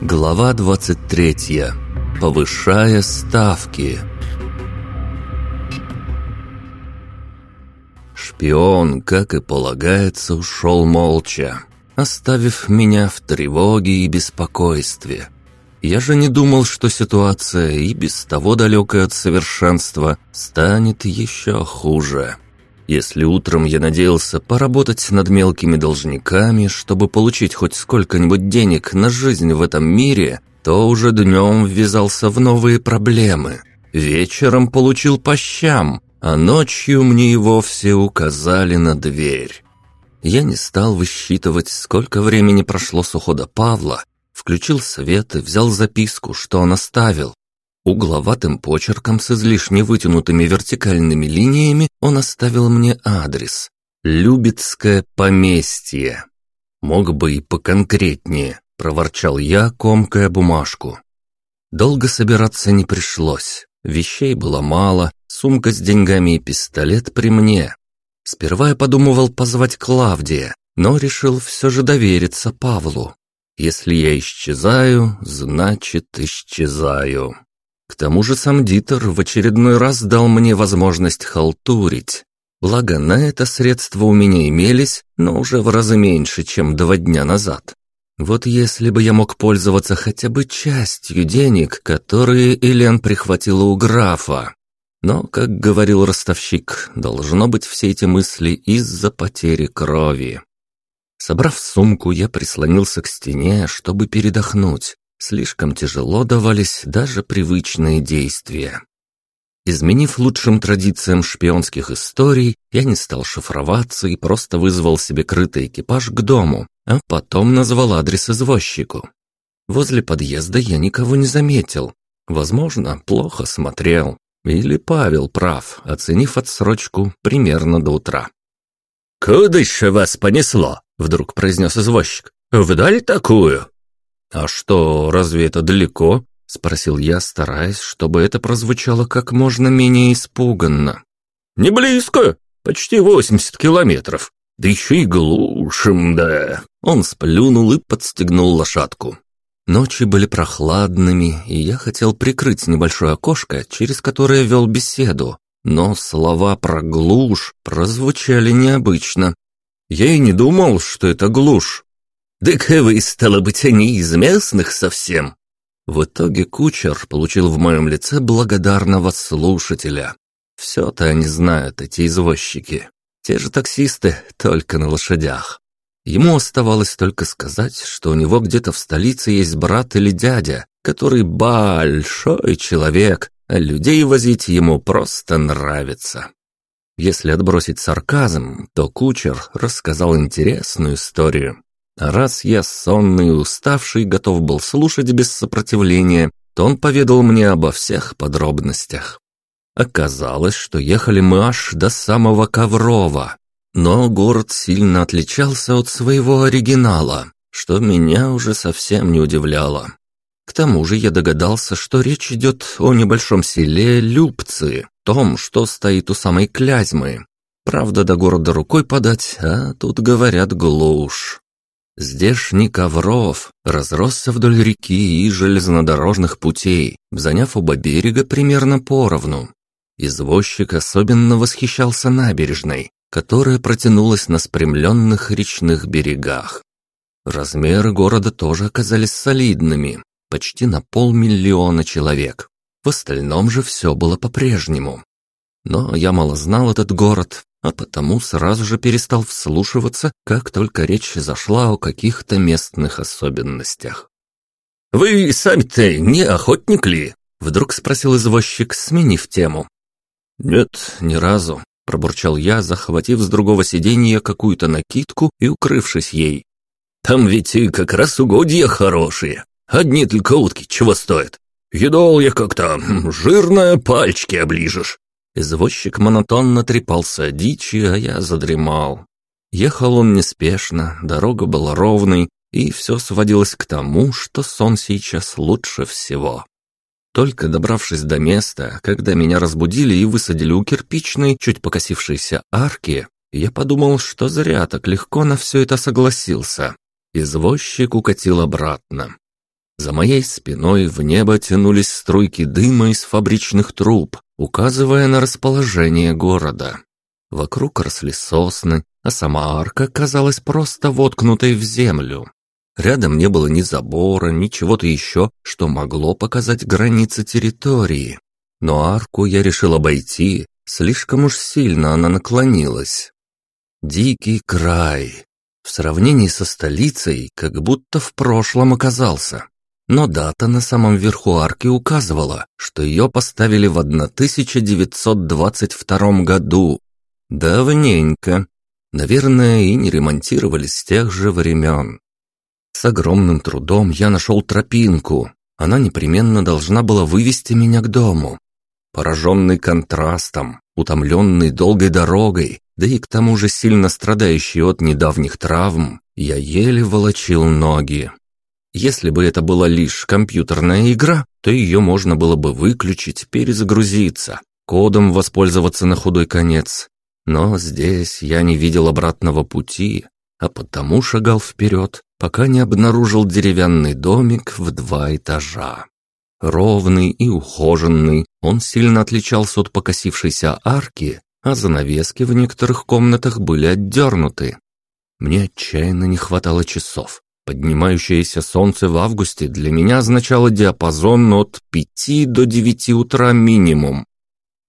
Глава 23. Повышая ставки. Шпион, как и полагается, ушел молча, оставив меня в тревоге и беспокойстве. Я же не думал, что ситуация и без того далекая от совершенства станет еще хуже. Если утром я надеялся поработать над мелкими должниками, чтобы получить хоть сколько-нибудь денег на жизнь в этом мире, то уже днем ввязался в новые проблемы. Вечером получил по щам, а ночью мне и вовсе указали на дверь. Я не стал высчитывать, сколько времени прошло с ухода Павла, включил свет и взял записку, что он оставил, Угловатым почерком с излишне вытянутыми вертикальными линиями он оставил мне адрес. «Любецкое поместье». «Мог бы и поконкретнее», — проворчал я, комкая бумажку. Долго собираться не пришлось. Вещей было мало, сумка с деньгами и пистолет при мне. Сперва я подумывал позвать Клавдия, но решил все же довериться Павлу. Если я исчезаю, значит исчезаю. К тому же сам Дитер в очередной раз дал мне возможность халтурить. Благо, на это средства у меня имелись, но уже в разы меньше, чем два дня назад. Вот если бы я мог пользоваться хотя бы частью денег, которые Элен прихватила у графа. Но, как говорил ростовщик, должно быть все эти мысли из-за потери крови. Собрав сумку, я прислонился к стене, чтобы передохнуть. Слишком тяжело давались даже привычные действия. Изменив лучшим традициям шпионских историй, я не стал шифроваться и просто вызвал себе крытый экипаж к дому, а потом назвал адрес извозчику. Возле подъезда я никого не заметил. Возможно, плохо смотрел. Или Павел прав, оценив отсрочку примерно до утра. «Куда еще вас понесло?» — вдруг произнес извозчик. «Вдаль такую?» «А что, разве это далеко?» — спросил я, стараясь, чтобы это прозвучало как можно менее испуганно. «Не близко, почти восемьдесят километров. Да еще и глушим, да!» Он сплюнул и подстегнул лошадку. Ночи были прохладными, и я хотел прикрыть небольшое окошко, через которое вел беседу, но слова про глушь прозвучали необычно. Я и не думал, что это глушь. «Так вы, стало быть, не из местных совсем?» В итоге кучер получил в моем лице благодарного слушателя. Все-то они знают, эти извозчики. Те же таксисты, только на лошадях. Ему оставалось только сказать, что у него где-то в столице есть брат или дядя, который большой человек, а людей возить ему просто нравится. Если отбросить сарказм, то кучер рассказал интересную историю. Раз я сонный и уставший готов был слушать без сопротивления, то он поведал мне обо всех подробностях. Оказалось, что ехали мы аж до самого Коврова, но город сильно отличался от своего оригинала, что меня уже совсем не удивляло. К тому же я догадался, что речь идет о небольшом селе Любцы, том, что стоит у самой Клязьмы. Правда, до города рукой подать, а тут говорят глушь. Здешний Ковров разросся вдоль реки и железнодорожных путей, заняв оба берега примерно поровну. Извозчик особенно восхищался набережной, которая протянулась на спрямленных речных берегах. Размеры города тоже оказались солидными, почти на полмиллиона человек. В остальном же все было по-прежнему. Но я мало знал этот город, а потому сразу же перестал вслушиваться, как только речь зашла о каких-то местных особенностях. «Вы сами-то не охотник ли?» — вдруг спросил извозчик, сменив тему. «Нет, ни разу», — пробурчал я, захватив с другого сиденья какую-то накидку и укрывшись ей. «Там ведь и как раз угодья хорошие. Одни только утки чего стоят. Едол я как-то жирное, пальчики оближешь. Извозчик монотонно трепался о дичи, а я задремал. Ехал он неспешно, дорога была ровной, и все сводилось к тому, что сон сейчас лучше всего. Только добравшись до места, когда меня разбудили и высадили у кирпичной, чуть покосившейся арки, Я подумал, что зря так легко на все это согласился. Извозчик укатил обратно. За моей спиной в небо тянулись струйки дыма из фабричных труб, указывая на расположение города. Вокруг росли сосны, а сама арка казалась просто воткнутой в землю. Рядом не было ни забора, ни чего-то еще, что могло показать границы территории. Но арку я решил обойти, слишком уж сильно она наклонилась. Дикий край. В сравнении со столицей, как будто в прошлом оказался. Но дата на самом верху арки указывала, что ее поставили в 1922 году. Давненько. Наверное, и не ремонтировали с тех же времен. С огромным трудом я нашел тропинку. Она непременно должна была вывести меня к дому. Пораженный контрастом, утомленный долгой дорогой, да и к тому же сильно страдающий от недавних травм, я еле волочил ноги. Если бы это была лишь компьютерная игра, то ее можно было бы выключить, перезагрузиться, кодом воспользоваться на худой конец. Но здесь я не видел обратного пути, а потому шагал вперед, пока не обнаружил деревянный домик в два этажа. Ровный и ухоженный, он сильно отличался от покосившейся арки, а занавески в некоторых комнатах были отдернуты. Мне отчаянно не хватало часов, Поднимающееся солнце в августе для меня означало диапазон от 5 до 9 утра минимум.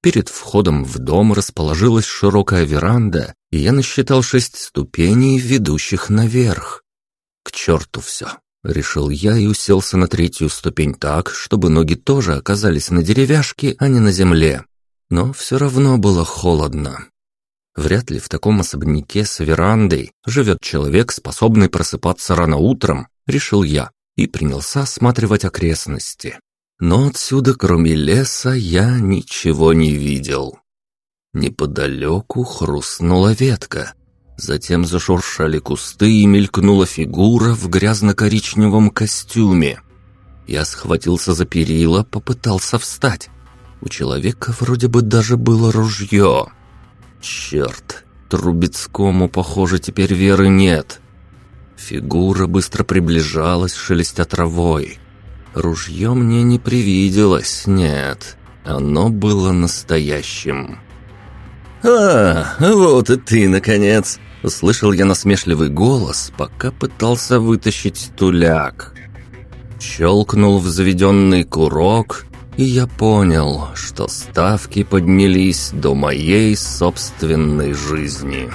Перед входом в дом расположилась широкая веранда, и я насчитал шесть ступеней, ведущих наверх. К черту все, решил я и уселся на третью ступень так, чтобы ноги тоже оказались на деревяшке, а не на земле. Но все равно было холодно. Вряд ли в таком особняке с верандой живет человек, способный просыпаться рано утром, решил я, и принялся осматривать окрестности. Но отсюда, кроме леса, я ничего не видел. Неподалеку хрустнула ветка. Затем зашуршали кусты и мелькнула фигура в грязно-коричневом костюме. Я схватился за перила, попытался встать. У человека вроде бы даже было ружье. Черт, Трубецкому, похоже, теперь веры нет. Фигура быстро приближалась, шелестя травой. Ружье мне не привиделось, нет. Оно было настоящим. «А, вот и ты, наконец!» Услышал я насмешливый голос, пока пытался вытащить туляк. Щелкнул в заведенный курок, и я понял, что ставки поднялись до моей собственной жизни.